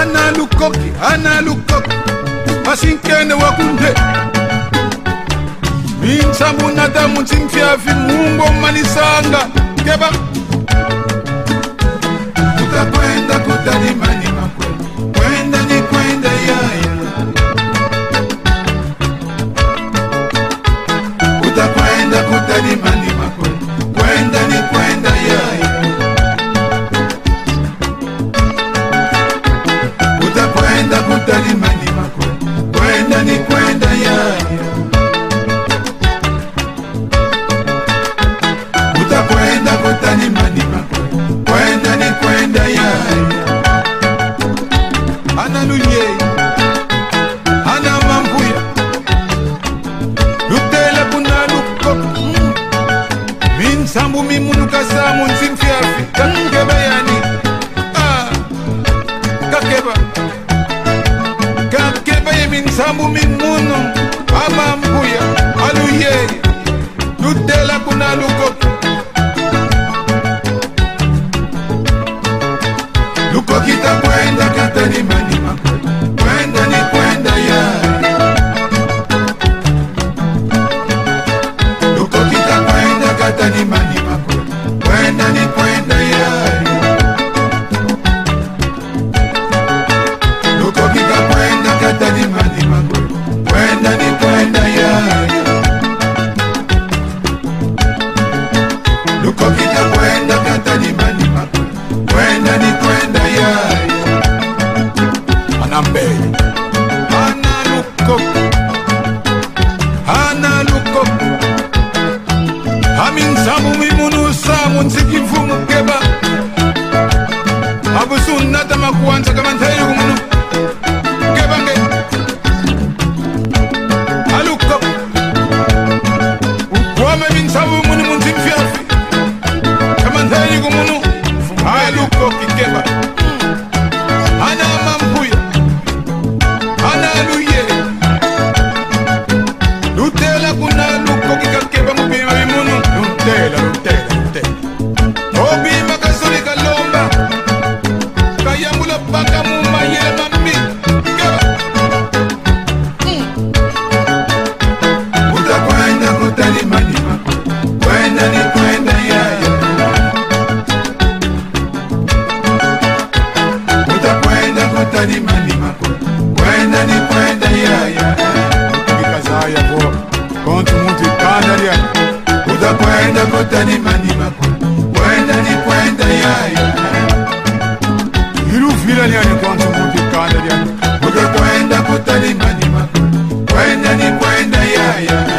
ana lukoki ana lukoki masinkene wakunde minsambu nadamu nsimfyafi mungo malisanga keba sambu mimunu ka samu nsinfi afi kakeba yani ah. kakeba kakeba yemin sambu mimunu amambuya aluyeli dutela kunalu animali min samu mi munu samu nsiki vumu keba abusunda tamakuwanza kama nthayiru munu kebange alukka ukwame min samu utakwenda kotani manima kwenda ni kwenda yayo iruvira lyani kwanza mutikanda lyani utakwenda kotani manima kwenda ni kwenda ya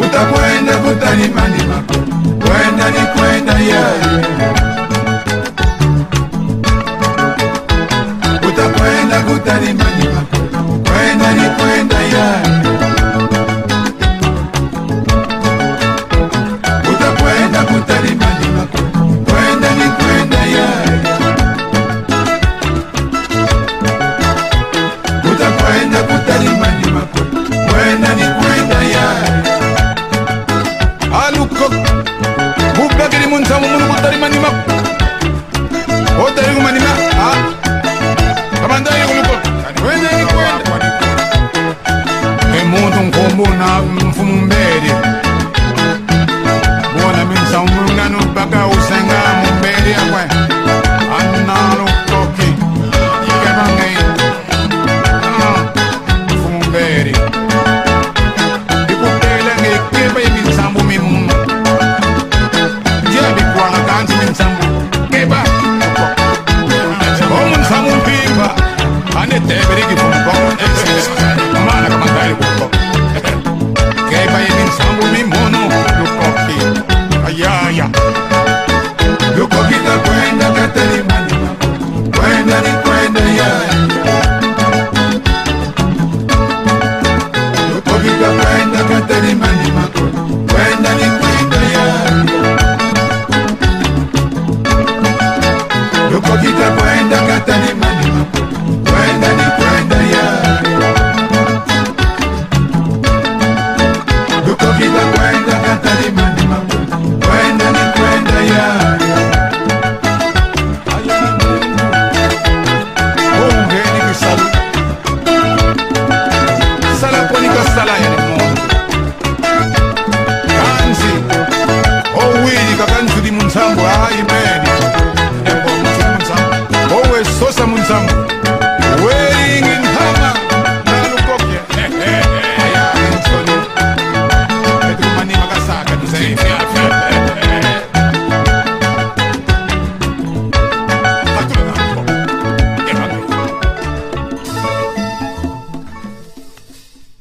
utakwenda kutalimanima kwenda ni kwenda ye utakwenda kutalimanima kwenda ni kwenda yeah. ye Magnum fumo um kwenda kwenda katelimani makolo kwenda ni kwenda yalo lokokita kwenda katelimani makolo kwenda ni kwenda yalo lokokita kwenda katelimani